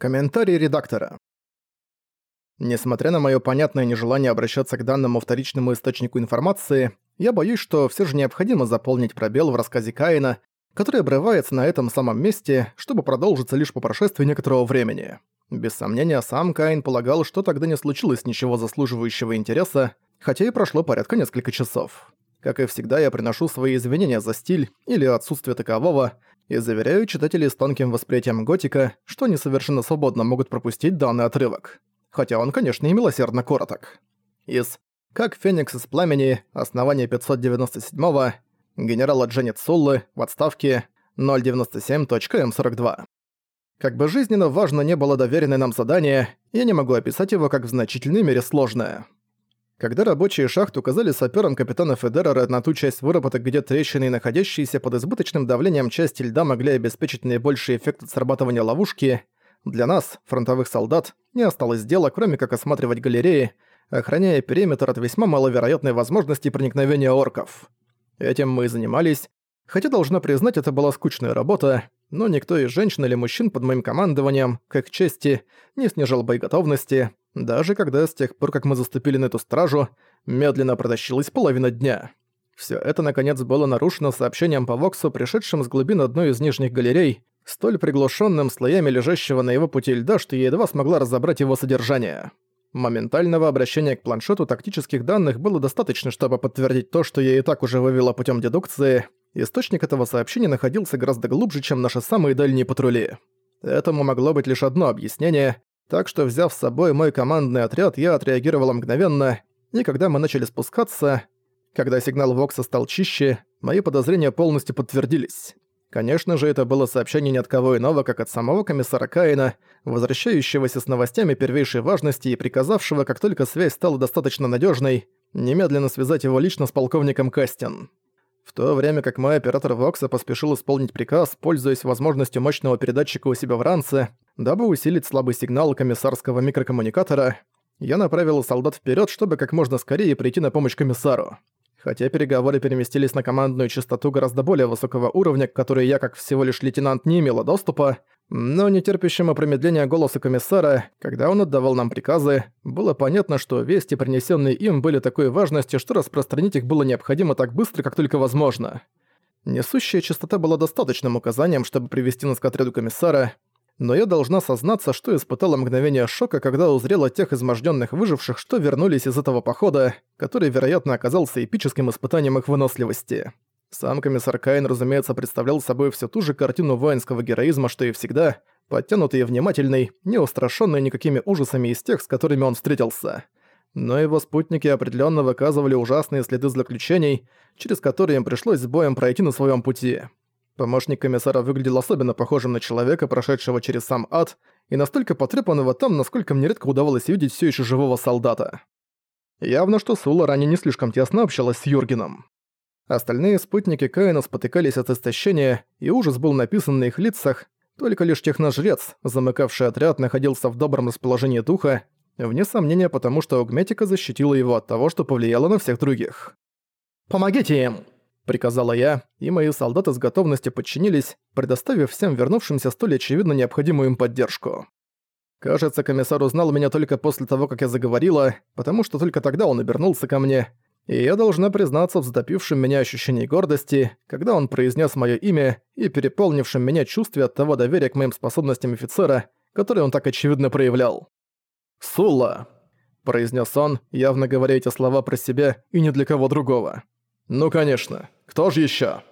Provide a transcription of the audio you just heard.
Комментарий редактора. Несмотря на моё понятное нежелание обращаться к данному вторичному источнику информации, я боюсь, что всё же необходимо заполнить пробел в рассказе Каина, который обрывается на этом самом месте, чтобы продолжиться лишь по прошествии некоторого времени. Без сомнения, сам Каин полагал, что тогда не случилось ничего заслуживающего интереса, хотя и прошло порядка несколько часов. Как и всегда, я приношу свои извинения за стиль или отсутствие такового и заверяю читателей с тонким восприятием готика, что они совершенно свободно могут пропустить данный отрывок. Хотя он, конечно, и милосердно короток. Из «Как Феникс из пламени. Основание 597-го. Генерала Дженнет Суллы. В отставке. 097.М42». Как бы жизненно важно не было доверенное нам задание, я не могу описать его как в значительной мере сложное. Когда рабочие шахт указали саперам капитана Федерера на ту часть выработок, где трещины и находящиеся под избыточным давлением части льда могли обеспечить наибольший эффект от срабатывания ловушки, для нас, фронтовых солдат, не осталось дела, кроме как осматривать галереи, охраняя периметр от весьма маловероятной возможности проникновения орков. Этим мы и занимались, хотя, должна признать, это была скучная работа, но никто из женщин или мужчин под моим командованием, как чести, не снижал боеготовности, даже когда с тех пор, как мы заступили на эту стражу, медленно протащилась половина дня. Все это, наконец, было нарушено сообщением по Воксу, пришедшим с глубин одной из нижних галерей, столь приглушенным слоями лежащего на его пути льда, что я едва смогла разобрать его содержание. Моментального обращения к планшету тактических данных было достаточно, чтобы подтвердить то, что я и так уже вывела путем дедукции. Источник этого сообщения находился гораздо глубже, чем наши самые дальние патрули. Этому могло быть лишь одно объяснение, так что, взяв с собой мой командный отряд, я отреагировала мгновенно, и когда мы начали спускаться, когда сигнал Вокса стал чище, мои подозрения полностью подтвердились. Конечно же, это было сообщение не от кого иного, как от самого комиссара Каина, возвращающегося с новостями первейшей важности и приказавшего, как только связь стала достаточно надежной, немедленно связать его лично с полковником Кастин. В то время как мой оператор Вокса поспешил исполнить приказ, пользуясь возможностью мощного передатчика у себя в ранце, дабы усилить слабый сигнал комиссарского микрокоммуникатора, я направил солдат вперед, чтобы как можно скорее прийти на помощь комиссару. Хотя переговоры переместились на командную частоту гораздо более высокого уровня, к которой я, как всего лишь лейтенант, не имела доступа, но нетерпящему промедления голоса комиссара, когда он отдавал нам приказы, было понятно, что вести, принесенные им, были такой важности, что распространить их было необходимо так быстро, как только возможно. Несущая частота была достаточным указанием, чтобы привести нас к отряду комиссара, но я должна сознаться, что испытала мгновение шока, когда узрела тех изможденных выживших, что вернулись из этого похода, который, вероятно, оказался эпическим испытанием их выносливости. Сам комиссар Кайн, разумеется, представлял собой всю ту же картину воинского героизма, что и всегда, подтянутый и внимательный, не устрашённый никакими ужасами из тех, с которыми он встретился. Но его спутники определенно выказывали ужасные следы злоключений, через которые им пришлось с боем пройти на своем пути. Помощник комиссара выглядел особенно похожим на человека, прошедшего через сам ад, и настолько потрепанного там, насколько мне редко удавалось видеть все еще живого солдата. Явно, что Сула ранее не слишком тесно общалась с Юргеном. Остальные спутники Каина спотыкались от истощения, и ужас был написан на их лицах, только лишь техножрец, замыкавший отряд, находился в добром расположении духа, вне сомнения потому, что Аугметика защитила его от того, что повлияло на всех других. «Помогите им!» — приказала я, и мои солдаты с готовностью подчинились, предоставив всем вернувшимся столь очевидно необходимую им поддержку. Кажется, комиссар узнал меня только после того, как я заговорила, потому что только тогда он обернулся ко мне, и я должна признаться в затопившем меня ощущении гордости, когда он произнес мое имя и переполнившем меня чувстве от того доверия к моим способностям офицера, которое он так очевидно проявлял. «Сула!» – произнес он, явно говоря эти слова про себя и ни для кого другого. «Ну конечно, кто же еще?